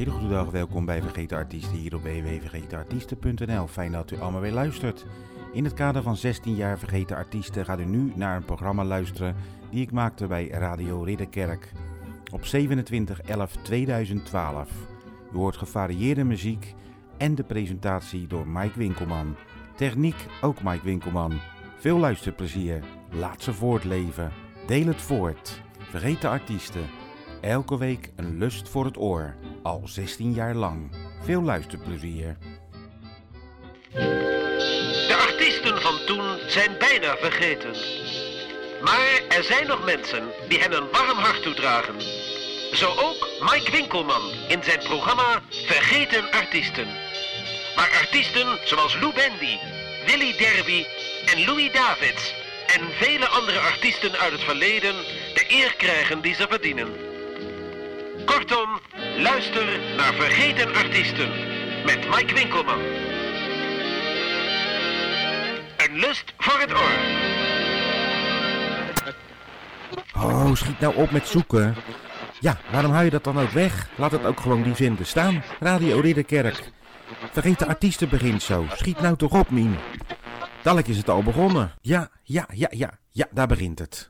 Hele goede dag, welkom bij Vergeten Artiesten hier op www.vergetenartiesten.nl. Fijn dat u allemaal weer luistert. In het kader van 16 jaar Vergeten Artiesten gaat u nu naar een programma luisteren die ik maakte bij Radio Ridderkerk op 27-11-2012. U hoort gevarieerde muziek en de presentatie door Mike Winkelman. Techniek ook Mike Winkelman. Veel luisterplezier. Laat ze voortleven. Deel het voort. Vergeten artiesten. Elke week een lust voor het oor. Al 16 jaar lang. Veel luisterplezier. De artiesten van toen zijn bijna vergeten. Maar er zijn nog mensen die hen een warm hart toedragen. Zo ook Mike Winkelman in zijn programma Vergeten Artiesten. Waar artiesten zoals Lou Bendy, Willy Derby en Louis Davids en vele andere artiesten uit het verleden de eer krijgen die ze verdienen. Kortom, luister naar Vergeten Artiesten met Mike Winkelman. Een lust voor het oor. Oh, schiet nou op met zoeken. Ja, waarom hou je dat dan ook weg? Laat het ook gewoon die vinden staan. Radio Ridderkerk. Vergeten artiesten begint zo. Schiet nou toch op, Mien. Dadelijk is het al begonnen. Ja, ja, ja, ja. Ja, daar begint het.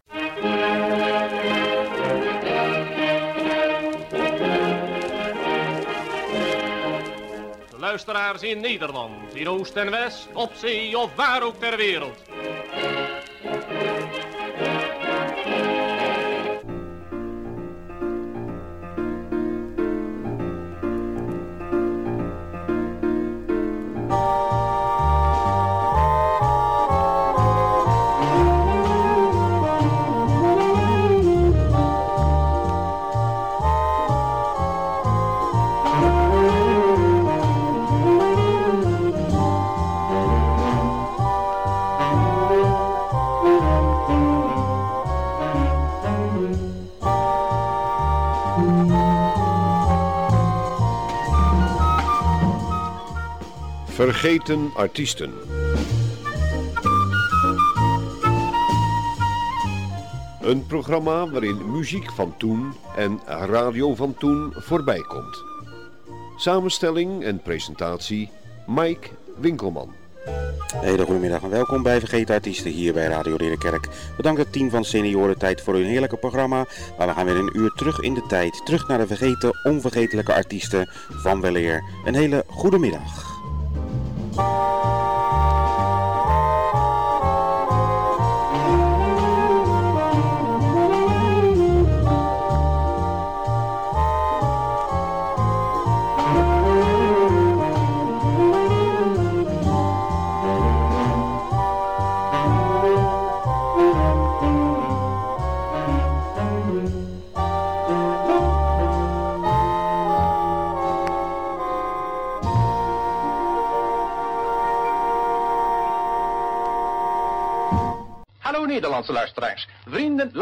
Luisteraars in Nederland, in Oost en West, op zee of waar ook ter wereld. Vergeten artiesten. Een programma waarin muziek van toen en radio van toen voorbij komt. Samenstelling en presentatie Mike Winkelman. Hele goedemiddag en welkom bij Vergeten Artiesten hier bij Radio Ridderkerk. Bedankt het team van Senioren Tijd voor hun heerlijke programma. Maar we gaan weer een uur terug in de tijd. Terug naar de vergeten, onvergetelijke artiesten van weleer. Een hele goede middag.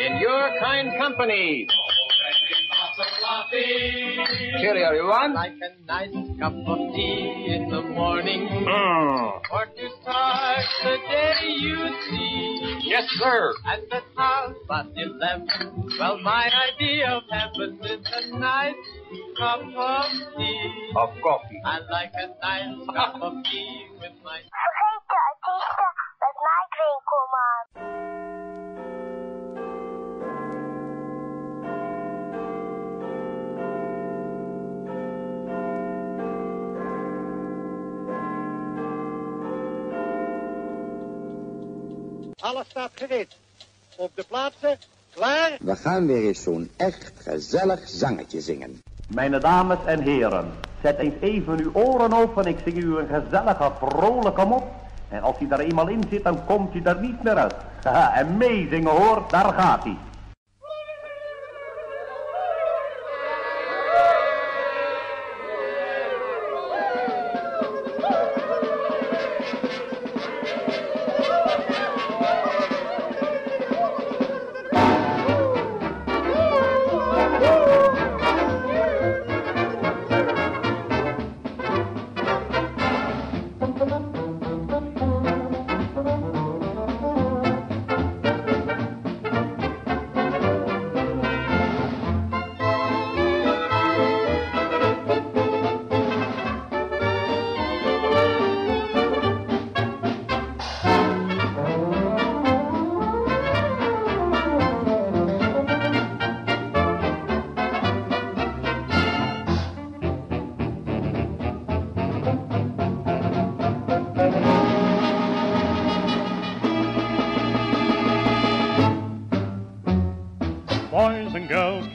In your kind company. Cheerio, everyone. Like a nice cup of tea in the morning. Mm. Or to start the day you see. Yes, sir. At the house past eleven. Well, my idea of heaven is a nice cup of tea. Of coffee. I like a nice cup of tea with my... Mike Winkelman. Alles staat gereed. Op de plaatsen, klaar. We gaan weer eens zo'n echt gezellig zangetje zingen. Mijn dames en heren, zet eens even uw oren open. Ik zing u een gezellige, vrolijke mop. En als hij daar eenmaal in zit, dan komt hij er niet meer uit. Haha, meezingen hoor, daar gaat hij.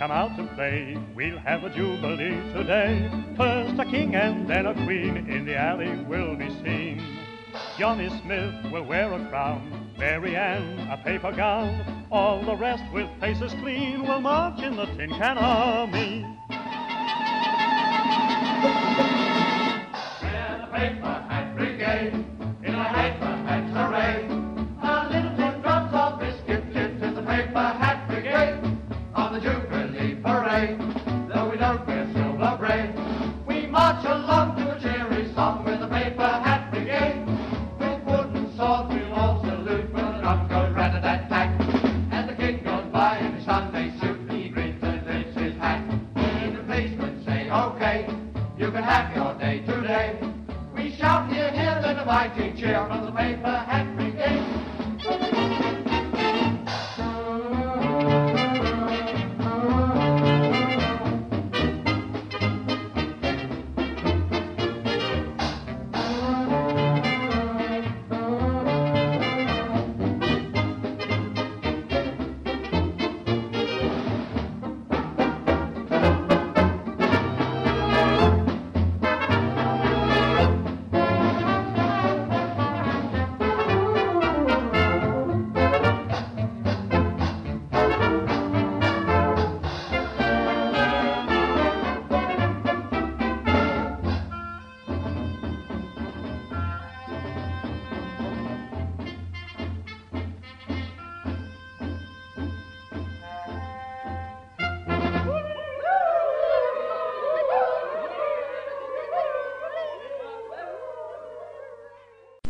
Come out to play. We'll have a jubilee today. First a king and then a queen in the alley will be seen. Johnny Smith will wear a crown, Mary Ann a paper gown. All the rest with faces clean will march in the Tin Can Army. Paper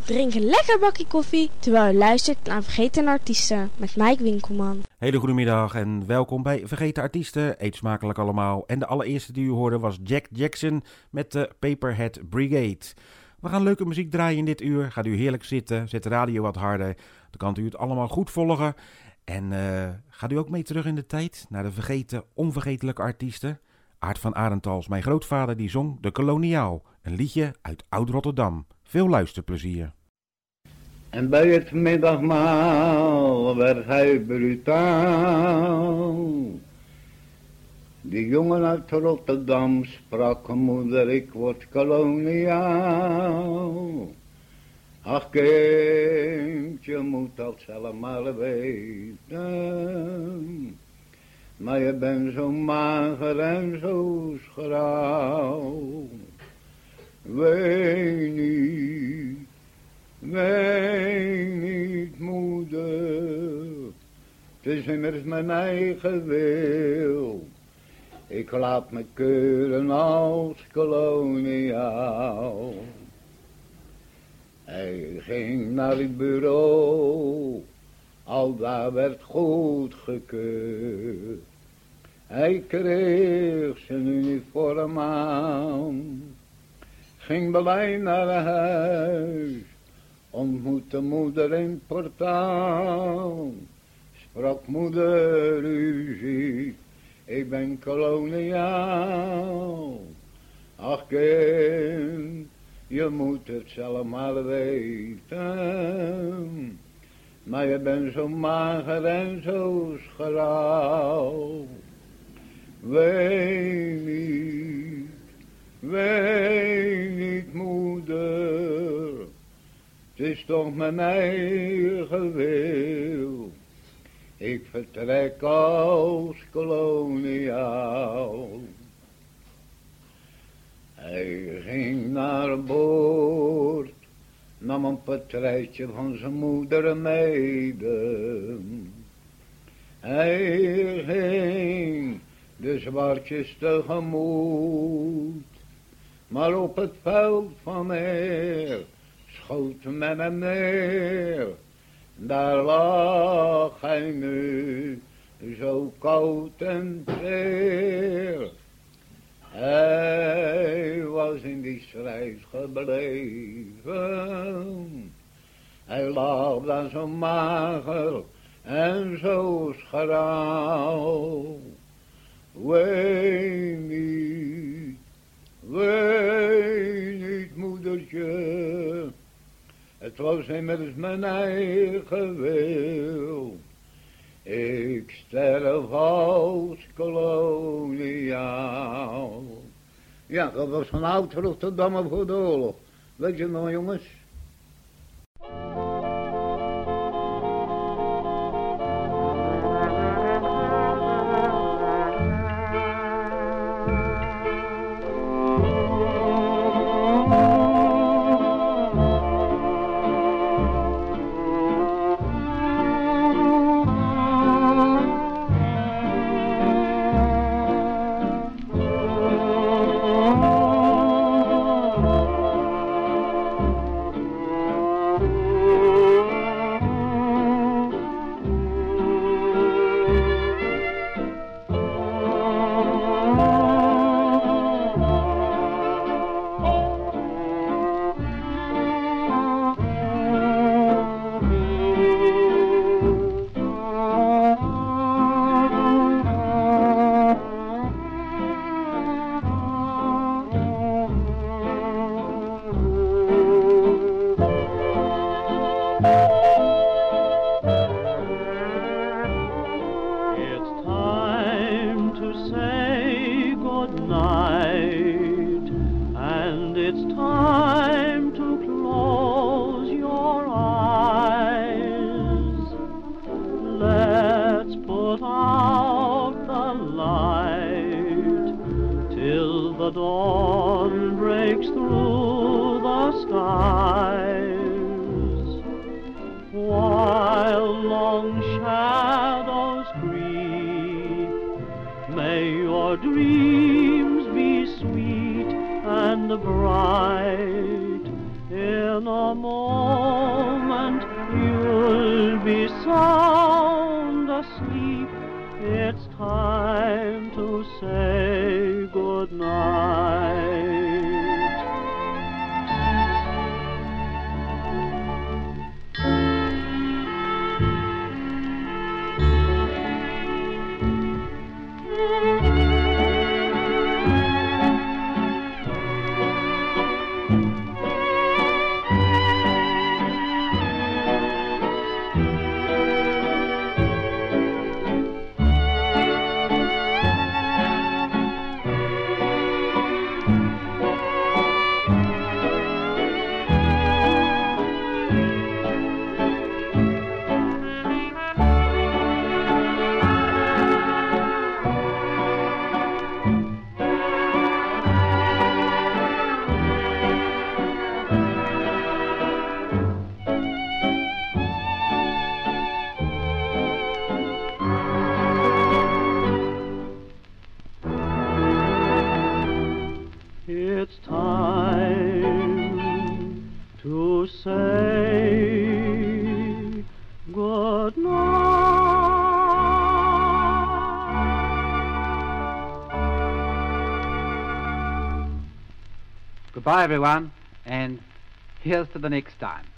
Drink een lekker bakje koffie terwijl je luistert naar Vergeten Artiesten met Mike Winkelman. Hele goede middag en welkom bij Vergeten Artiesten. Eet smakelijk allemaal. En de allereerste die u hoorde was Jack Jackson met de Paperhead Brigade. We gaan leuke muziek draaien in dit uur. Gaat u heerlijk zitten, zet de radio wat harder. Dan kan u het allemaal goed volgen. En eh, gaat u ook mee terug in de tijd naar de vergeten, onvergetelijke artiesten? Aart van Arentals, mijn grootvader, die zong De Koloniaal. Een liedje uit Oud-Rotterdam. Veel luisterplezier. En bij het middagmaal werd hij brutaal. De jongen uit Rotterdam sprak, moeder, ik word koloniaal. Ach kind, je moet dat zelf maar weten. Maar je bent zo mager en zo schraal. Ween niet, ween niet moeder. Het is immers mijn eigen wil. Ik laat me keuren als koloniaal. Hij ging naar het bureau, al daar werd goed gekeurd. Hij kreeg zijn uniform aan, ging blij naar huis, ontmoette moeder in portaal. Sprak moeder, u ik ben koloniaal. Ach kind, je moet het zelf maar weten. Maar je bent zo mager en zo schraal. Ween is toch mijn eigen wil. Ik vertrek als koloniaal. Hij ging naar boord, nam een portreitje van zijn moeder mede. Hij ging de zwartjes tegemoet, maar op het veld van meer schoot men hem neer. Daar lag hij nu, zo koud en teer. Hij was in die strijd gebleven. Hij lag daar zo mager en zo schraal. Ween niet, ween niet moedertje. Het was immers mijn eigen wil. Ik sterf als koloniaal. Ja, dat was van oud Rotterdam voor de oorlog. Weet je nog jongens? Goodbye, everyone, and here's to the next time.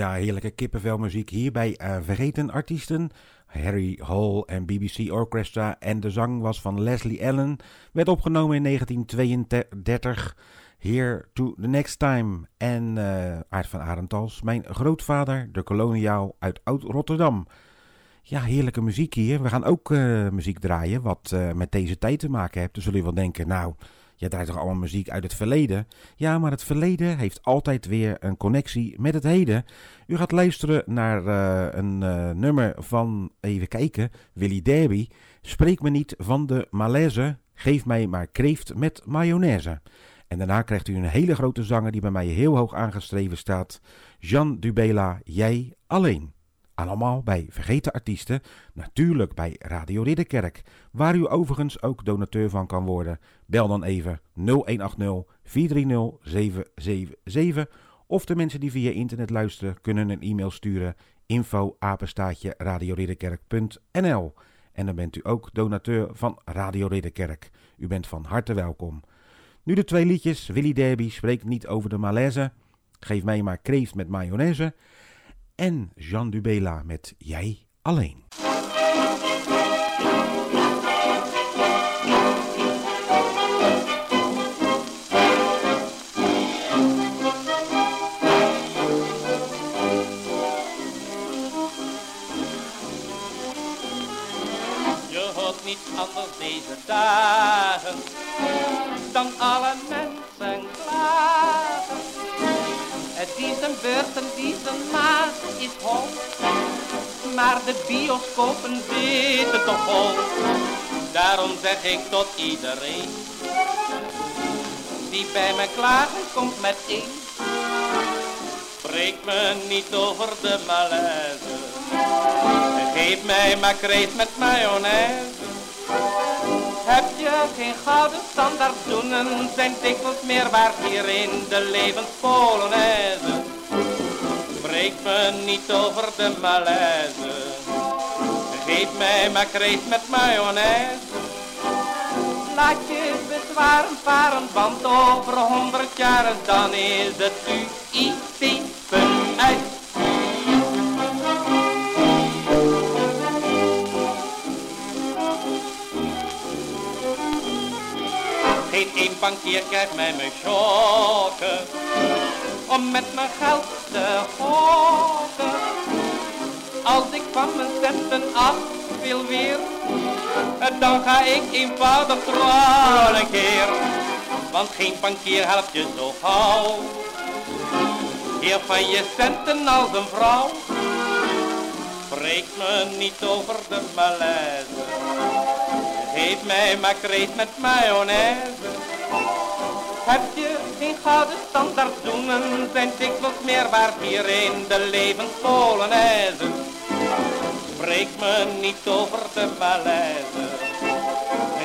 Ja, heerlijke kippenvelmuziek hier bij eh, Vergeten Artiesten. Harry Hall en BBC Orchestra. En de zang was van Leslie Allen. Werd opgenomen in 1932. Here to the next time. En eh Aart van Arendals, mijn grootvader, de koloniaal uit Oud-Rotterdam. Ja, heerlijke muziek hier. We gaan ook eh, muziek draaien wat met deze tijd te maken heeft. Dan zullen jullie wel denken, nou, jij draait toch allemaal muziek uit het verleden? Ja, maar het verleden heeft altijd weer een connectie met het heden. U gaat luisteren naar eh, een eh, nummer van, even kijken, Willy Derby. Spreek me niet van de malaise, geef mij maar kreeft met mayonaise. En daarna krijgt u een hele grote zanger die bij mij heel hoog aangeschreven staat. Jean Dubela, jij alleen. Allemaal bij Vergeten Artiesten, natuurlijk bij Radio Ridderkerk, waar u overigens ook donateur van kan worden. Bel dan even 0180 430 777 of de mensen die via internet luisteren kunnen een e-mail sturen info apenstaatje radioridderkerk.nl En dan bent u ook donateur van Radio Ridderkerk. U bent van harte welkom. Nu de twee liedjes. Willy Derby spreekt niet over de malaise. Geef mij maar kreeft met mayonaise. En Jean Dubela met Jij alleen. Niet anders deze dagen dan alle mensen. Het die zijn beurt en die zijn maat is hol, maar de bioscopen zitten toch vol. Daarom zeg ik tot iedereen die bij me klagen komt met één. Spreek me niet over de malaise. Geef mij maar kreeft met mayonaise. Heb je geen gouden standaard zoenen, zijn dikwijls meer waard hier in de levenspolonaise. Spreek me niet over de malaise. Geef mij maar kreeft met mayonaise. Laat je bezwaren varen, want over honderd jaar dan is het UIT punt uit. Geen één bankier krijgt mij mijn schokken om met mijn geld te gokken. Als ik van mijn centen af wil weer, dan ga ik eenvoudig trouwen een keer. Want geen bankier helpt je zo gauw. Heer van je centen als een vrouw. Spreek me niet over de malaise. Geef mij maar kreeft met mayonaise. Heb je geen gouden standaard zoenen, zijn dikwijls meer waard hier in de levenspolonaise. Spreek me niet over de malaise.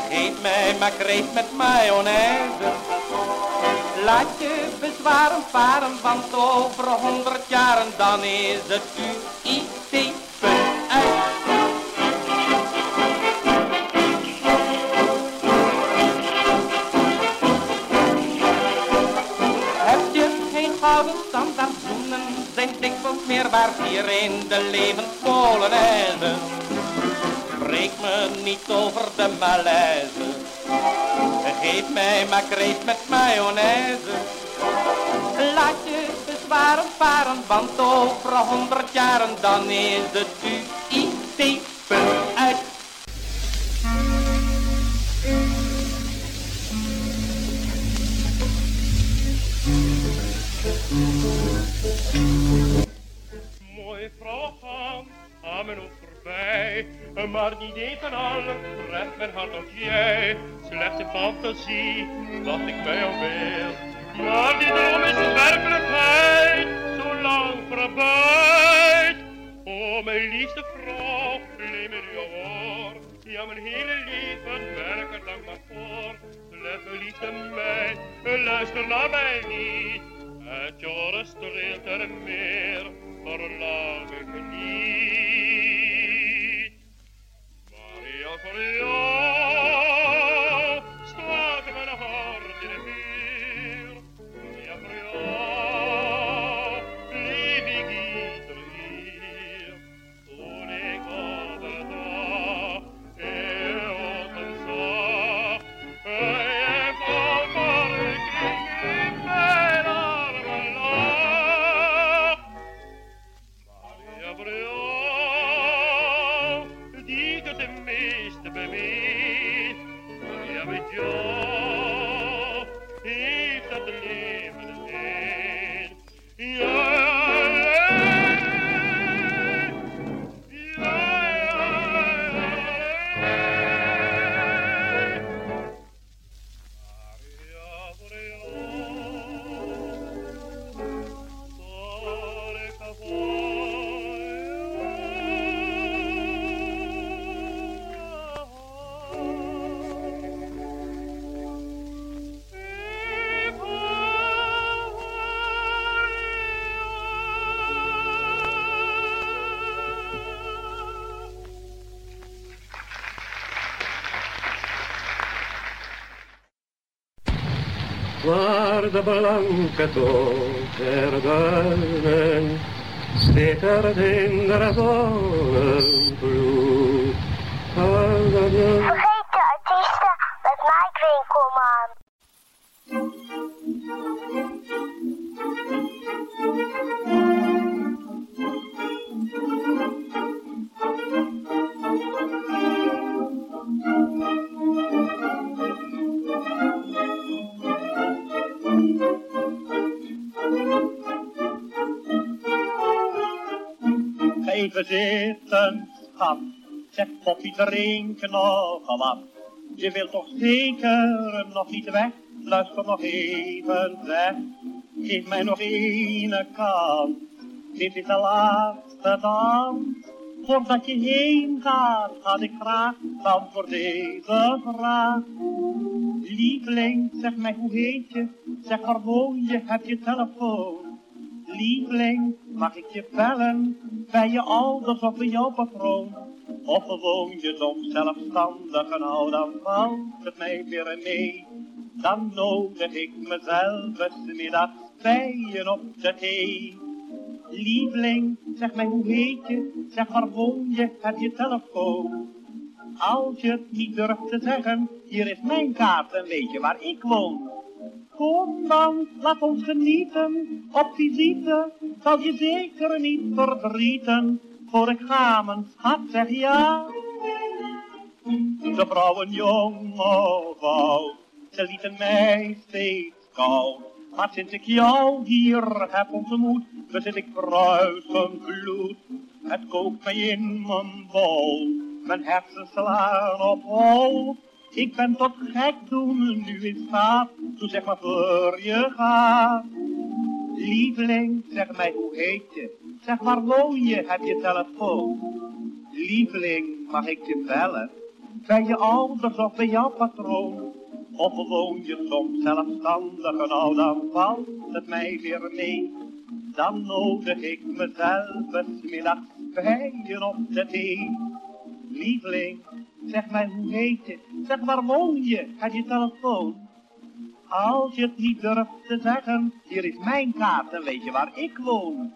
Geef mij maar met mayonaise. Laat je bezwaren varen, want over honderd jaren dan is het punt uit. Gouden standaard zoenen, zijn dikwijls meer waard hier in de levenspolonaise. Spreek me niet over de malaise. Geef mij maar kreeft met mayonaise. Laat je bezwaren varen, want over honderd jaren dan is het UIT Mooie vrouw aan hoofd voorbij, maar niet even al treft mijn hart als jij. Slechts een fantasie dat ik bij jou wil, maar die droom is werkelijkheid, zo lang voorbij. O mijn liefste vrouw, neem in uw oor, ja mijn hele leven ik er dankbaar voor. Let me liefde mij, luister naar mij niet. Het jaren streelt er meer, verlang ik niet. blanketo perdonen se perden razonen plus. Even zitten, schat. Zeg Poppy, drink nog wat. Je wilt toch zeker nog niet weg? Luister nog even weg. Geef mij nog één kans. Dit is de laatste dans. Voordat je heen gaat, had ik graag dan voor deze vraag. Lieveling, zeg mij hoe heet je? Zeg waar woon je? Heb je telefoon? Lieveling, mag ik je bellen? Bij je ouders of bij jouw patroon? Of woon je soms zelfstandig en nou dan valt het mij weer mee. Dan nodig ik mezelf eens middags bij je op de thee. Lieveling, zeg mij hoe heet je? Zeg waar woon je? Heb je telefoon? Als je het niet durft te zeggen, hier is mijn kaart en weet je waar ik woon. Kom dan, laat ons genieten, op visite, zal je zeker niet verdrieten. Voor ik ga, mijn schat, zeg ja. De vrouwen jong of oud, ze lieten mij steeds koud. Maar sinds ik jou hier heb ontmoet, bezit ik bruisend bloed. Het kookt mij in mijn bol, mijn hersens slaan op hol. Ik ben tot gek toen nu in staat, toen zeg maar voor je gaat. Lieveling, zeg mij hoe heet je? Zeg waar woon je? Heb je telefoon? Lieveling, mag ik je bellen? Bij je ouders of bij jouw patroon? Of woon je soms zelfstandig en nou dan valt het mij weer mee. Dan nodig ik mezelf eens middags bij je op de thee. Lieveling, zeg mij hoe heet je? Zeg waar woon je? Heb je telefoon? Als je het niet durft te zeggen, hier is mijn kaart en weet je waar ik woon.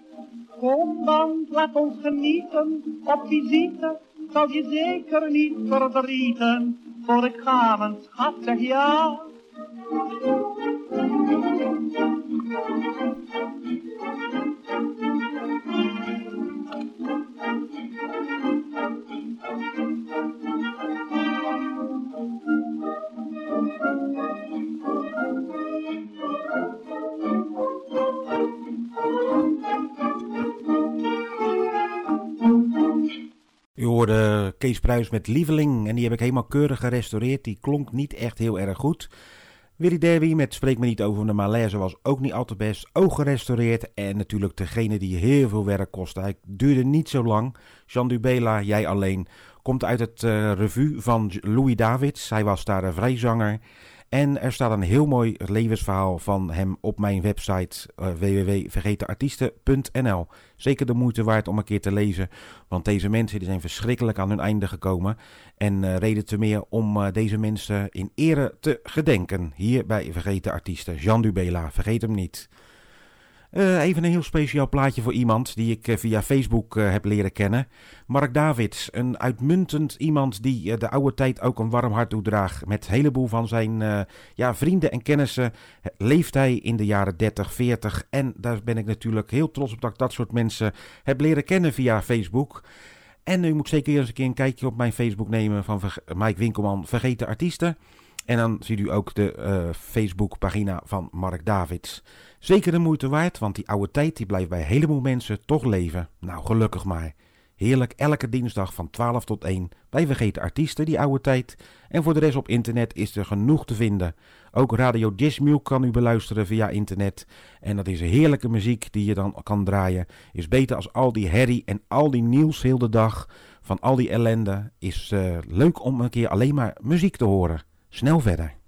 Kom dan, laat ons genieten, op visite, zal je zeker niet verdrieten. Voor ik ga, mijn schat, zeg ja. Kees Pruis met Lieveling en die heb ik helemaal keurig gerestaureerd. Die klonk niet echt heel erg goed. Willy Derby met Spreek me niet over de malaise was ook niet al te best. Ook gerestaureerd en natuurlijk degene die heel veel werk kostte. Hij duurde niet zo lang. Jean Dubela, Jij Alleen, komt uit het uh, revue van Louis Davids. Hij was daar een vrijzanger. En er staat een heel mooi levensverhaal van hem op mijn website uh, www.vergetenartiesten.nl. Zeker de moeite waard om een keer te lezen, want deze mensen die zijn verschrikkelijk aan hun einde gekomen. En uh, reden te meer om uh, deze mensen in ere te gedenken. Hier bij Vergeten Artiesten, Jean Dubela, vergeet hem niet. Uh, even een heel speciaal plaatje voor iemand die ik uh, via Facebook uh, heb leren kennen. Mark Davids, een uitmuntend iemand die de oude tijd ook een warm hart toedraagt. Met een heleboel van zijn ja, vrienden en kennissen leeft hij in de jaren 30, 40. En daar ben ik natuurlijk heel trots op dat ik dat soort mensen heb leren kennen via Facebook. En u moet zeker eens een keer een kijkje op mijn Facebook nemen van Mike Winkelman, Vergeten Artiesten. En dan ziet u ook de Facebookpagina van Mark Davids. Zeker de moeite waard, want die oude tijd die blijft bij een heleboel mensen toch leven. Nou, gelukkig maar. Heerlijk elke dinsdag van 12 tot 1 bij Vergeten Artiesten, die oude tijd. En voor de rest op internet is er genoeg te vinden. Ook Radio Dismule kan u beluisteren via internet. En dat is heerlijke muziek die je dan kan draaien. Is beter als al die herrie en al die nieuws heel de dag. Van al die ellende. Is uh, leuk om een keer alleen maar muziek te horen. Snel verder.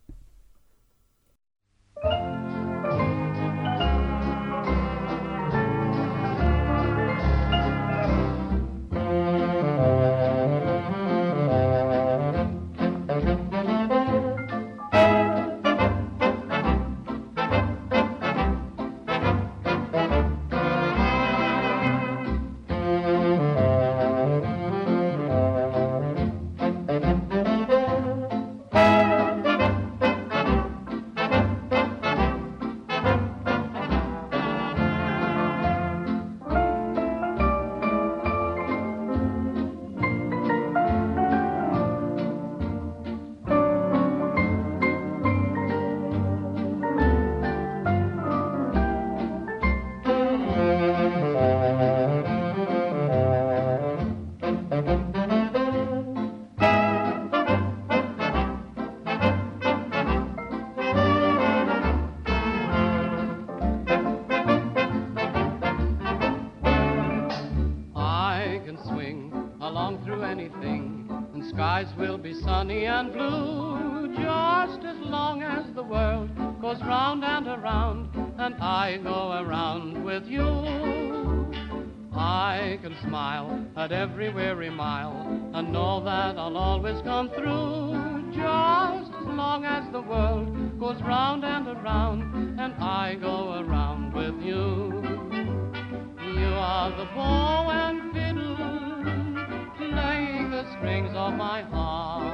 Strings of my heart.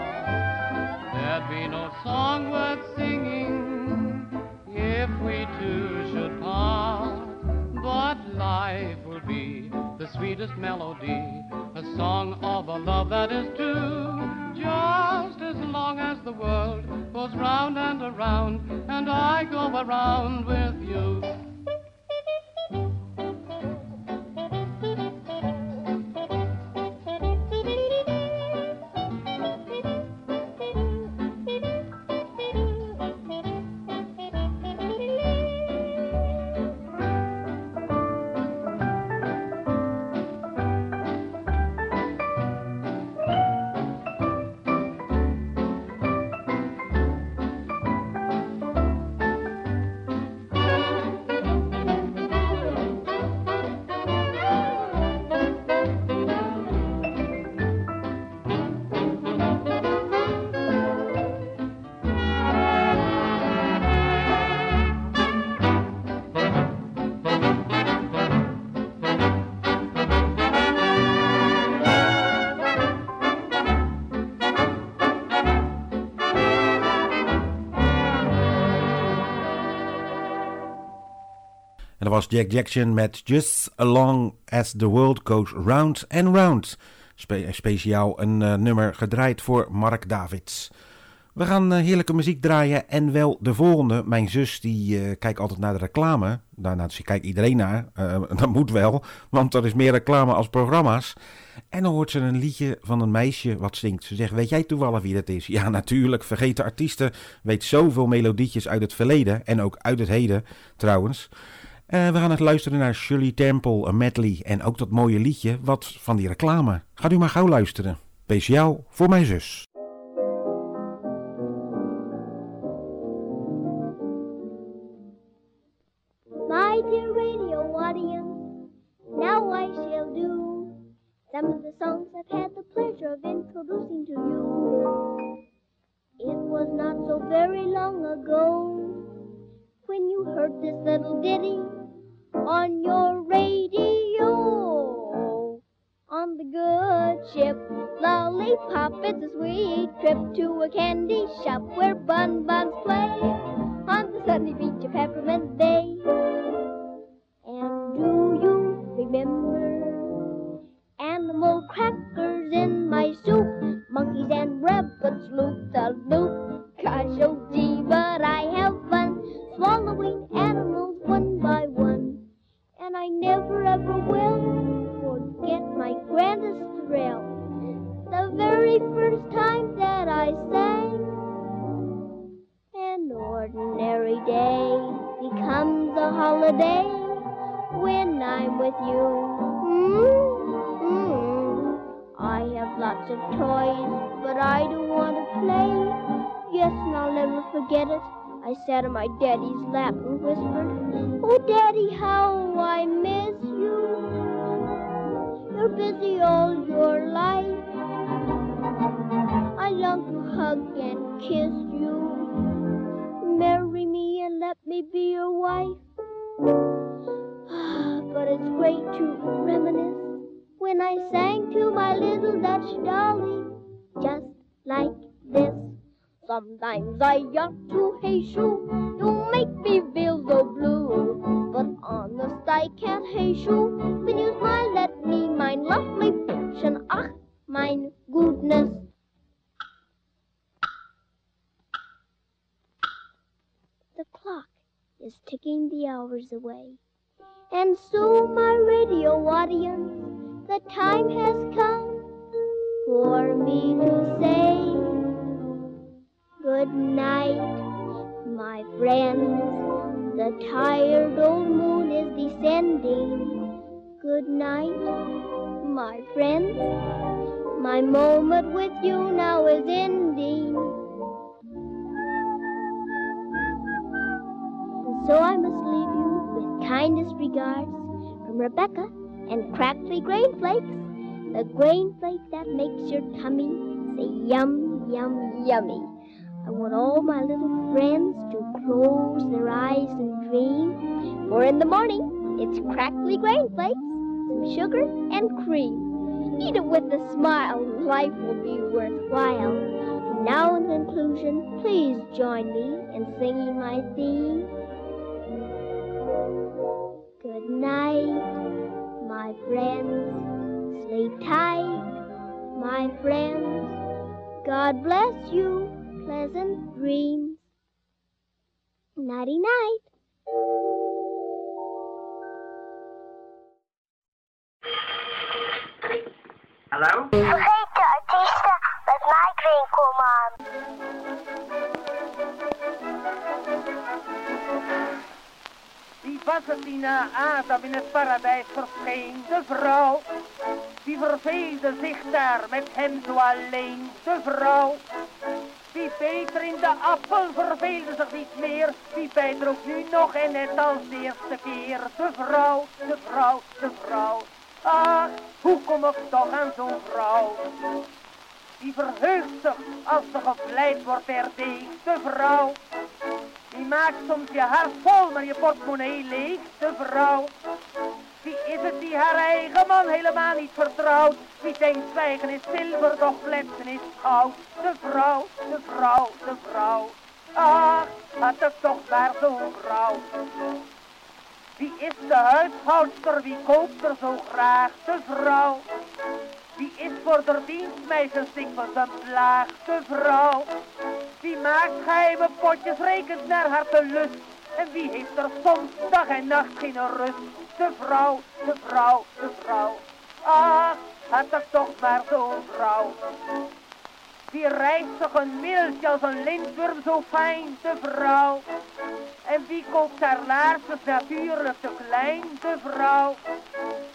There'd be no song worth singing if we two should part. But life will be the sweetest melody, a song of a love that is true. Just as long as the world goes round and around, and I go around with you. Was Jack Jackson met Just Along as the World Goes Round and Round. Spe- speciaal een eh, nummer gedraaid voor Mark Davids. We gaan eh, heerlijke muziek draaien en wel de volgende. Mijn zus die eh, kijkt altijd naar de reclame. Daarna dus kijkt iedereen naar. Dat moet wel, want er is meer reclame als programma's. En dan hoort ze een liedje van een meisje wat zingt. Ze zegt, weet jij toevallig wie dat is? Ja, natuurlijk. Vergeten artiesten weet zoveel melodietjes uit het verleden. En ook uit het heden, trouwens. Eh, we gaan het luisteren naar Shirley Temple, een medley. En ook dat mooie liedje, wat van die reclame. Gaat u maar gauw luisteren. Speciaal voor mijn zus. My daddy's lap and whispered, Oh, daddy, how I miss you. You're busy all your life. I long to hug and kiss you. Marry me and let me be your wife. Ah, but it's great to reminisce when I sang to my little Dutch dolly. Sometimes I ought to hate you, you make me feel so blue. But honest, I can't hate you when you smile at me, mein lovely Püppchen. Ach, mein goodness. The clock is ticking the hours away. And so, my radio audience, the time has come for me to say good night, my friends. The tired old moon is descending. Good night, my friends. My moment with you now is ending. And so I must leave you with kindest regards from Rebecca and Crackly Grain Flakes, the grain flake that makes your tummy say yum, yum, yummy. I want all my little friends to close their eyes and dream, for in the morning it's Crackly Grain Flakes, some sugar and cream. Eat it with a smile, life will be worthwhile. Now in conclusion, please join me in singing my theme. Good night, my friends. Sleep tight, my friends. God bless you, pleasant dreams. Nighty night. Hallo? Vergeet de artiesten met Mike Winkelman. Wie was het die na Adam in het paradijs verscheen? De vrouw. Wie verveelde zich daar met hem zo alleen? De vrouw. Wie beter in de appel verveelde zich niet meer. Wie bijt er ook nu nog en net als de eerste keer. De vrouw, de vrouw, de vrouw. Ach, hoe kom ik toch aan zo'n vrouw? Die verheugt zich als ze gevleid wordt ertegen. De vrouw. Die maakt soms je hart vol, maar je portemonnee leeg. De vrouw. Wie is het die haar eigen man helemaal niet vertrouwt? Wie denkt zwijgen is zilver, doch kletsen is goud. De vrouw, de vrouw, de vrouw. Ach, had ik toch maar zo'n vrouw. Wie is de huishoudster, wie koopt er zo graag? De vrouw. Wie is voor de dienstmeisjes dikwijls een plaag? De vrouw. Wie maakt geheime potjes, rekent naar haar te lust. En wie heeft er soms dag en nacht geen rust? De vrouw, de vrouw, de vrouw. Ach, had ik toch maar zo'n vrouw. Die rijst toch een mailtje als een lintworm zo fijn, de vrouw. En wie koopt haar laarsjes natuurlijk te klein, de vrouw.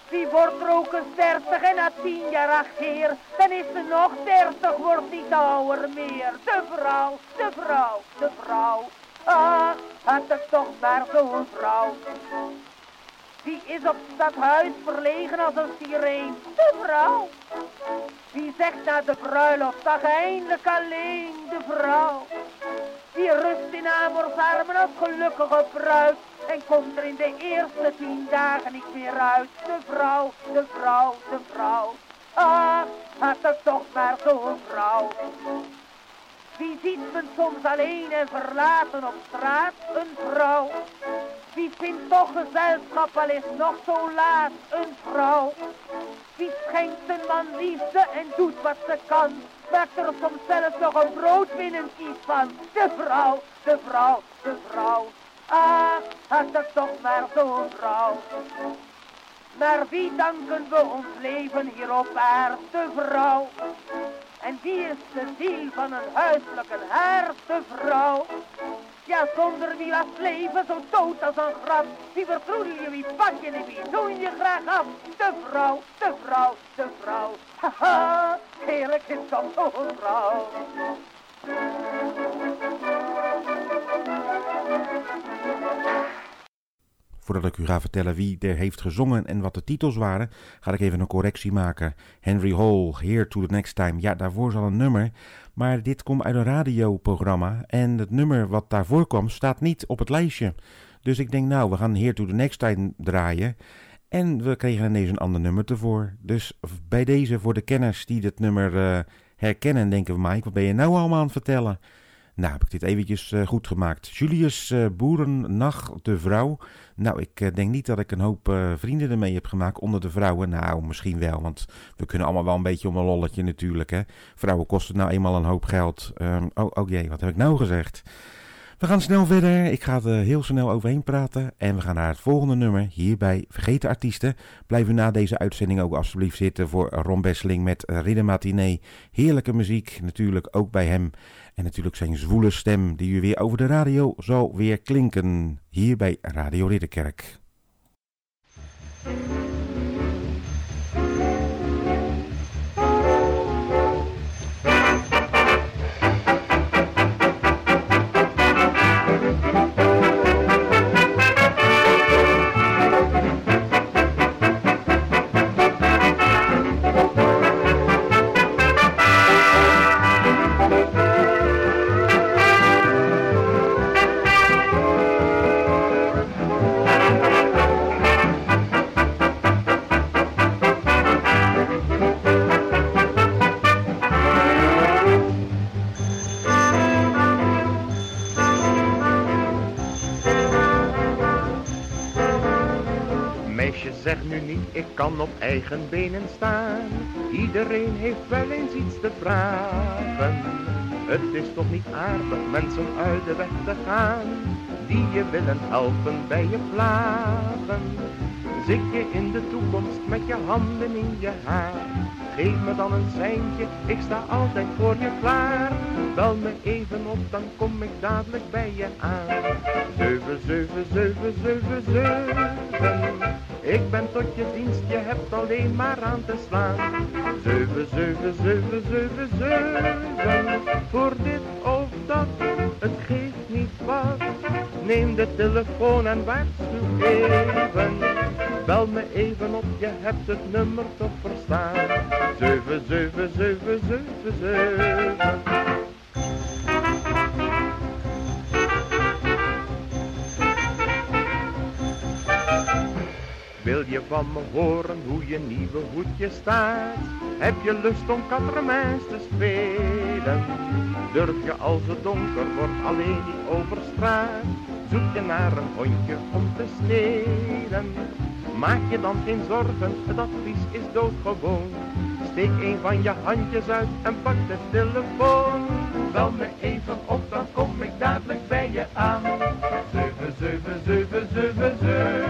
Wie wordt er ook eens dertig en na tien jaar ageer, dan is ze nog dertig, wordt niet ouder meer. De vrouw, de vrouw, de vrouw. Ah, had ik toch maar zo'n vrouw. Wie is op stadhuis verlegen als een sireen? De vrouw. Wie zegt na de bruiloft, zag eindelijk alleen de vrouw. Die rust in Amors armen als gelukkige bruid. En komt er in de eerste tien dagen niet meer uit. De vrouw, de vrouw, de vrouw. Ach, had ik toch maar zo'n vrouw. Wie ziet men soms alleen en verlaten op straat? Een vrouw. Wie vindt toch gezelschap al is nog zo laat? Een vrouw. Wie schenkt een man liefde en doet wat ze kan? Maakt er soms zelfs nog een broodwinnenkies van. De vrouw, de vrouw, de vrouw. Ah, had ik toch maar zo'n vrouw. Maar wie danken we ons leven hier op aarde? De vrouw. En die is de ziel van een huiselijke de vrouw. Ja, zonder wie was leven zo dood als een graf. Wie vertroedel je, wie pak je wie doe je graag af? De vrouw, de vrouw, de vrouw. Haha, heerlijk is toch zo'n vrouw. Voordat ik u ga vertellen wie er heeft gezongen en wat de titels waren, ga ik even een correctie maken. Henry Hall, Here to the Next Time. Ja, daarvoor is al een nummer, maar dit komt uit een radioprogramma. En het nummer wat daarvoor kwam staat niet op het lijstje. Dus ik denk, nou, we gaan Here to the Next Time draaien. En we kregen ineens een ander nummer ervoor. Dus bij deze, voor de kenners die dit nummer uh, herkennen, denken we, Mike, wat ben je nou allemaal aan het vertellen? Nou, heb ik dit eventjes uh, goed gemaakt. Julius uh, Boerennacht, de vrouw. Nou, ik uh, denk niet dat ik een hoop vrienden ermee heb gemaakt onder de vrouwen. Nou, misschien wel, want we kunnen allemaal wel een beetje om een lolletje natuurlijk. Hè? Vrouwen kosten nou eenmaal een hoop geld. Um, oh, oh jee, wat heb ik nou gezegd? We gaan snel verder. Ik ga er heel snel overheen praten. En we gaan naar het volgende nummer. Hier bij Vergeten Artiesten. Blijf u na deze uitzending ook alsjeblieft zitten voor Ron Besseling met Ridder Matinee. Heerlijke muziek, natuurlijk ook bij hem. En natuurlijk zijn zwoele stem die u weer over de radio zal weer klinken. Hier bij Radio Ridderkerk. Kan op eigen benen staan. Iedereen heeft wel eens iets te vragen. Het is toch niet aardig mensen uit de weg te gaan, die je willen helpen bij je plagen. Zit je in de toekomst met je handen in je haar, geef me dan een seintje, ik sta altijd voor je klaar. Bel me even op, dan kom ik dadelijk bij je aan. Zeven, zeven, zeven, zeven, zeven. Ik ben tot je dienst, je hebt alleen maar aan te slaan. Zeven, zeven, zeven, zeven, zeven. Voor dit of dat, het geeft niet wat. Neem de telefoon en waarschuw even. Bel me even op, je hebt het nummer toch verstaan. Zeven, zeven, zeven, zeven, zeven. Wil je van me horen hoe je nieuwe hoedje staat? Heb je lust om katremijns te spelen? Durf je als het donker wordt alleen niet over straat? Zoek je naar een hondje om te stelen? Maak je dan geen zorgen, het advies is doodgewoon. Steek een van je handjes uit en pak de telefoon. Bel me even op, dan kom ik dadelijk bij je aan. 7, 7, 7, 7, 7.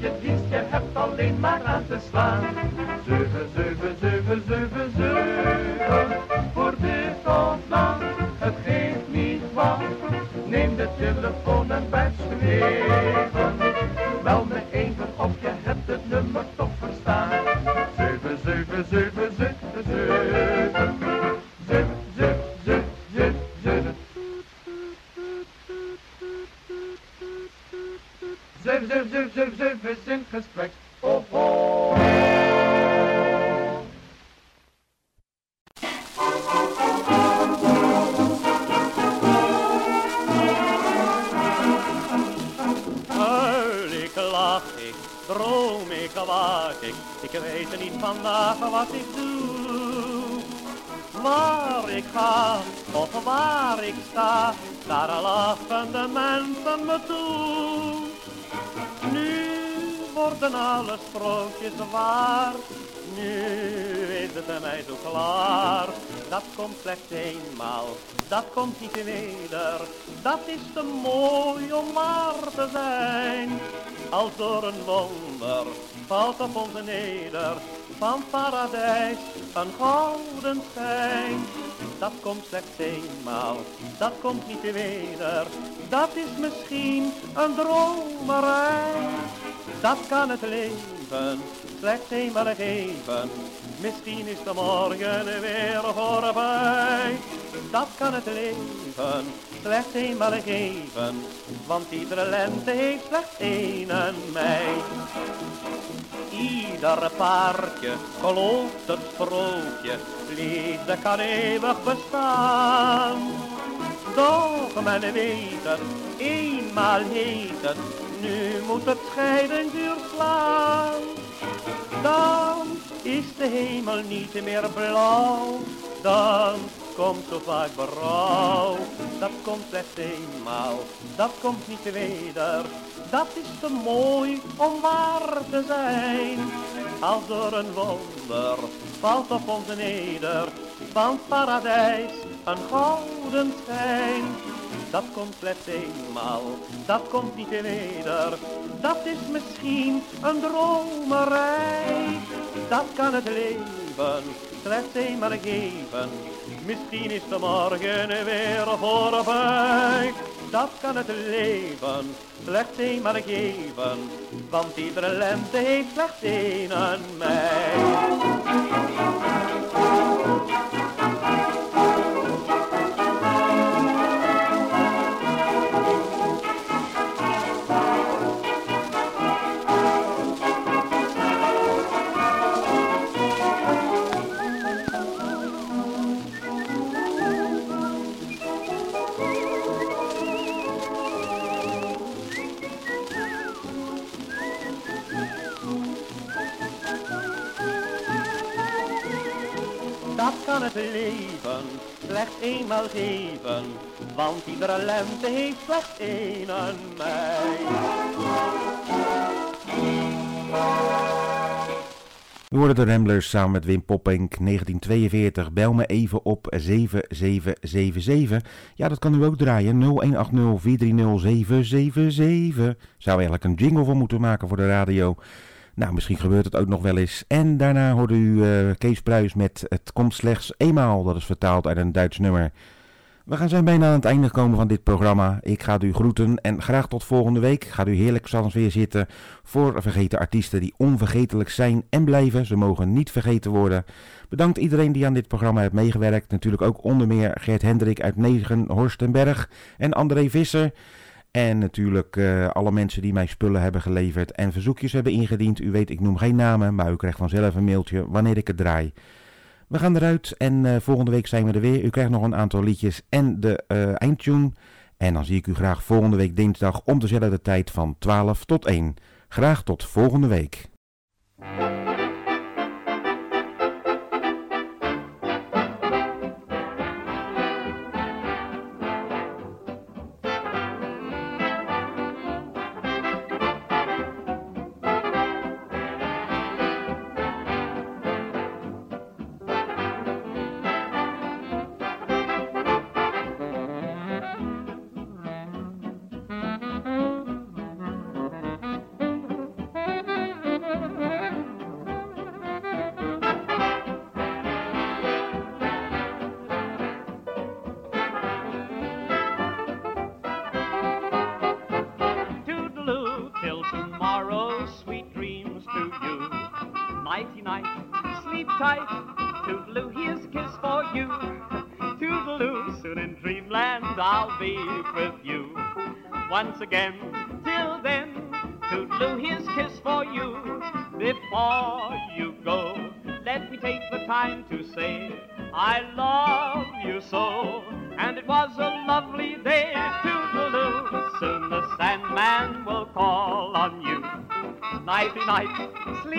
Je dienst, je hebt alleen maar aan te slaan. 7, 7, 7, 7, 7. Voor dit dat, het geeft niet wat. Neem de telefoon en waarschuw even. Als door een wonder valt op ons neder, van paradijs een gouden schijn. Dat komt slechts eenmaal, dat komt niet weder, dat is misschien een dromerij. Dat kan het leven slechts eenmaal geven, misschien is de morgen weer voorbij. Dat kan het leven slechts eenmaal geven, want iedere lente heeft slechts één mei. Ieder paardje gelooft het sprookje, liefde kan eeuwig bestaan. Doch men weet eenmaal heet nu moet het scheiden duur slaan. Dan is de hemel niet meer blauw, dan komt zo vaak berouw. Dat komt slechts eenmaal, dat komt niet weder, dat is te mooi om waar te zijn. Als door een wonder valt op ons neder, van paradijs een gouden schijn. Dat komt slechts eenmaal, dat komt niet weder, dat is misschien een dromerij. Dat kan het leven slechts eenmaal geven, misschien is de morgen weer voorbij. Dat kan het leven slechts eenmaal geven, want iedere lente heeft slechts één aan mij. Het leven slechts eenmaal geven, want iedere lente heeft slechts één mei. We de Ramblers samen met Wim Poppink 1942. Bel me even op 7777. Ja, dat kan u ook draaien. 0180 430 777. Zou eigenlijk een jingle van moeten maken voor de radio. Nou, misschien gebeurt het ook nog wel eens. En daarna hoorde u uh, Kees Pruis met Het komt slechts eenmaal. Dat is vertaald uit een Duits nummer. We gaan zijn bijna aan het einde komen van dit programma. Ik ga u groeten en graag tot volgende week. Ga u heerlijk s'avonds weer zitten voor vergeten artiesten die onvergetelijk zijn en blijven. Ze mogen niet vergeten worden. Bedankt iedereen die aan dit programma heeft meegewerkt. Natuurlijk ook onder meer Gert Hendrik uit Negen, Horstenberg en André Visser. En natuurlijk uh, alle mensen die mij spullen hebben geleverd en verzoekjes hebben ingediend. U weet, ik noem geen namen, maar u krijgt vanzelf een mailtje wanneer ik het draai. We gaan eruit en uh, volgende week zijn we er weer. U krijgt nog een aantal liedjes en de uh, eindtune. En dan zie ik u graag volgende week dinsdag om dezelfde tijd van 12 tot 1. Graag tot volgende week. Night, sleep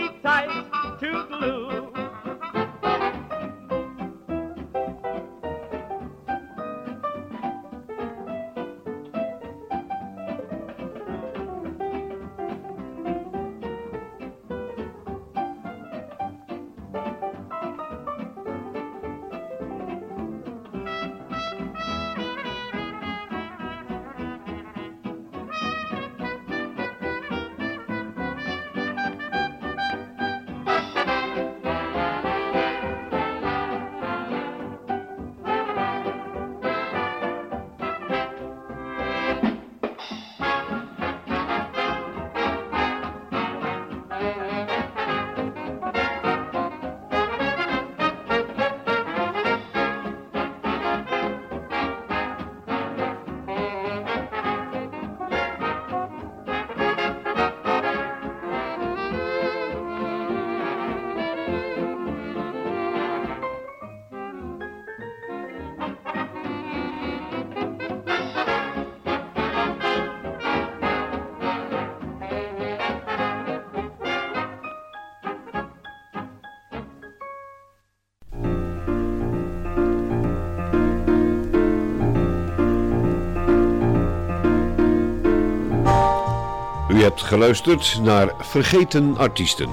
U hebt geluisterd naar Vergeten Artiesten.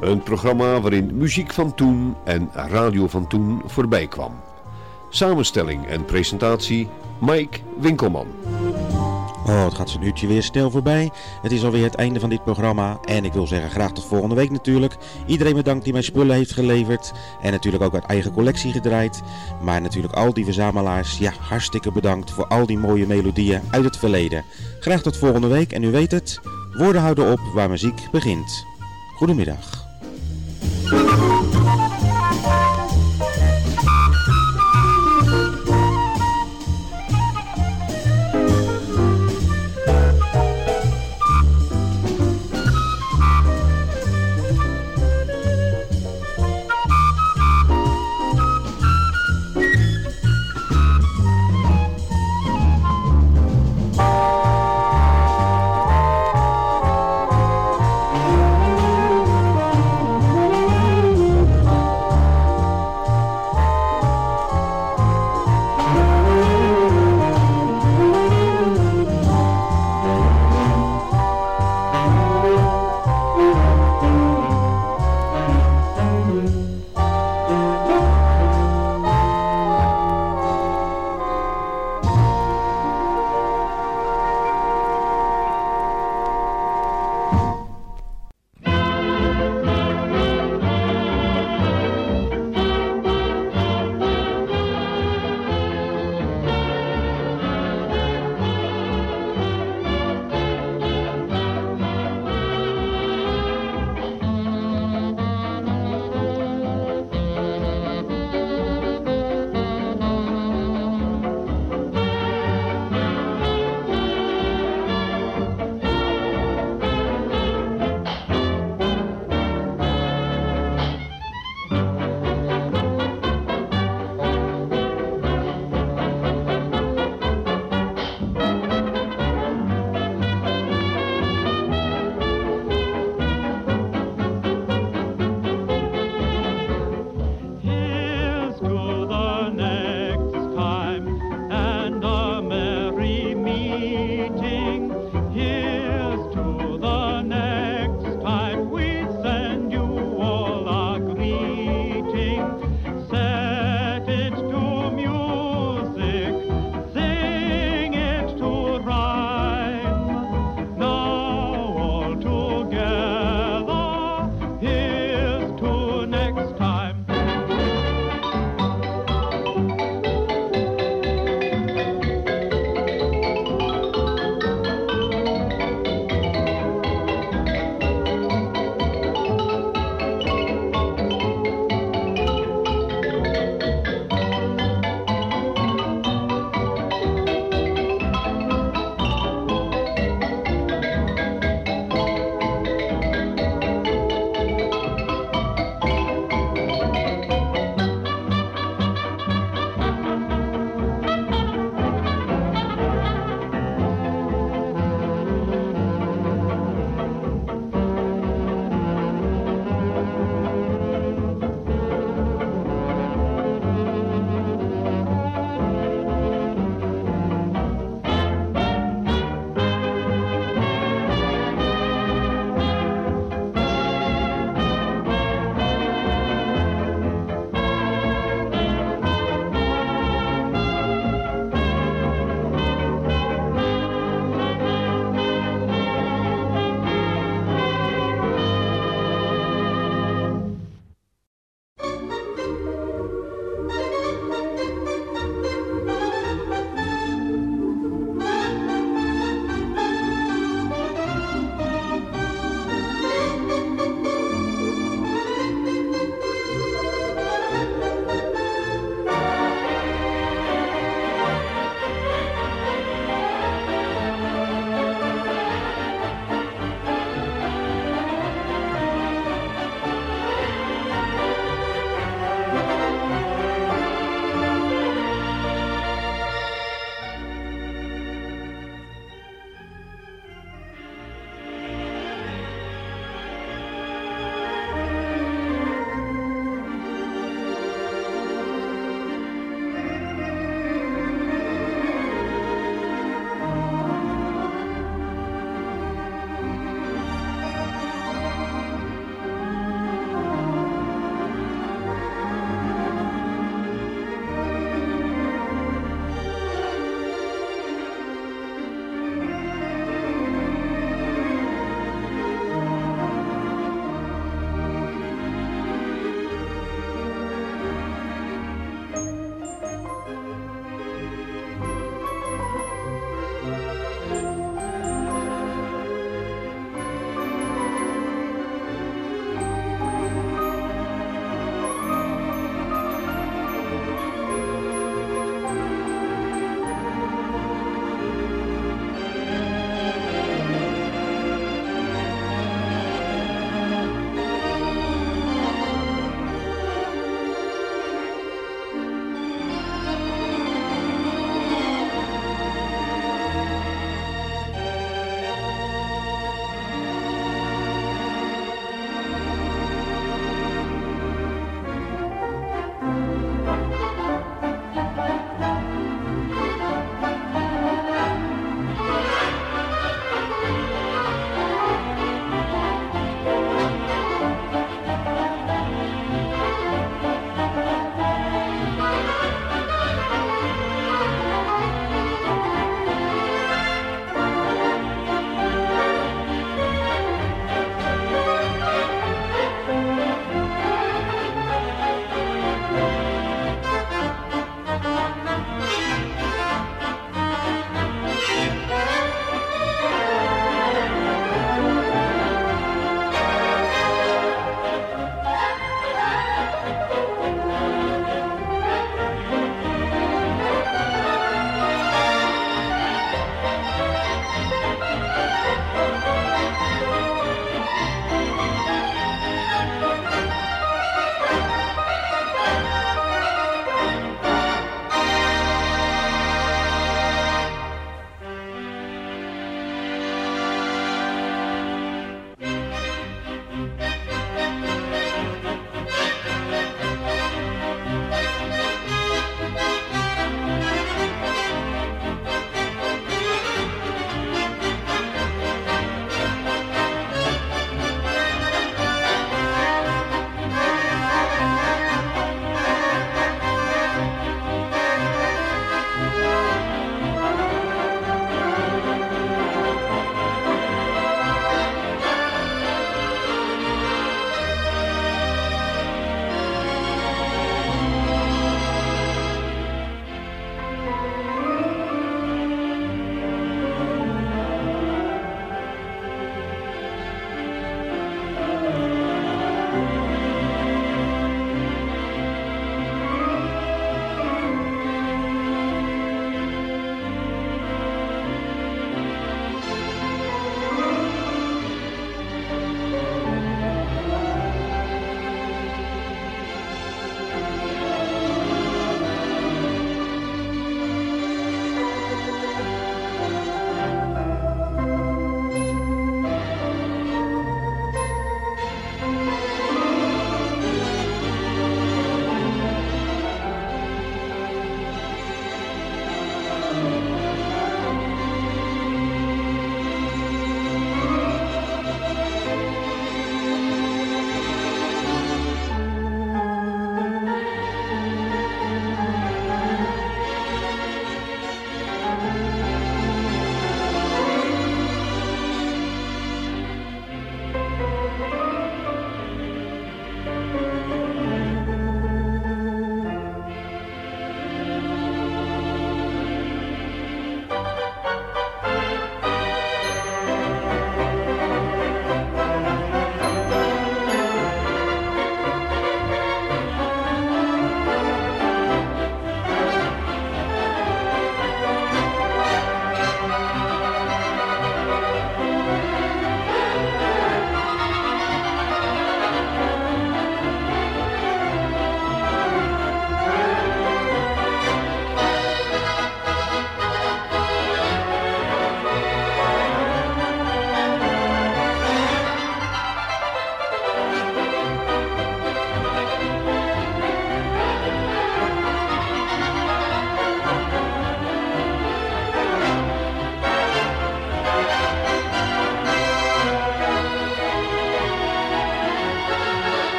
Een programma waarin muziek van toen en radio van toen voorbij kwam. Samenstelling en presentatie Mike Winkelman. Oh, het gaat zo'n uurtje weer snel voorbij. Het is alweer het einde van dit programma. En ik wil zeggen graag tot volgende week natuurlijk. Iedereen bedankt die mij spullen heeft geleverd. En natuurlijk ook uit eigen collectie gedraaid. Maar natuurlijk al die verzamelaars. Ja, hartstikke bedankt voor al die mooie melodieën uit het verleden. Graag tot volgende week. En u weet het, woorden houden op waar muziek begint. Goedemiddag.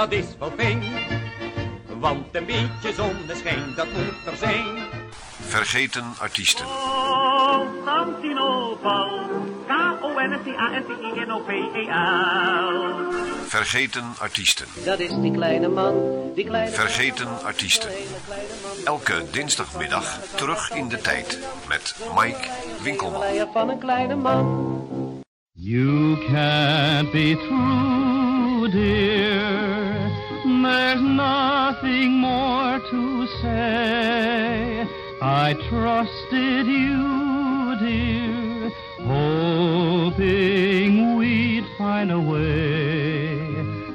Dat is wel fijn. Want een beetje zonneschijn, dat moet er zijn. Vergeten artiesten. Constantinopel, K-O-N-S-T-A-N-T-I-N-O-P-E-L. Vergeten artiesten. Dat is die kleine man, die kleine Vergeten artiesten. Elke dinsdagmiddag terug in de tijd met Mike Winkelman. van een kleine man. You can't be true, dear. There's nothing more to say. I trusted you, dear, hoping we'd find a way.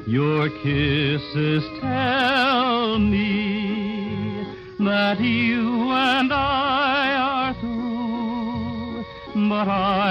Your kisses tell me that you and I are through. But I'll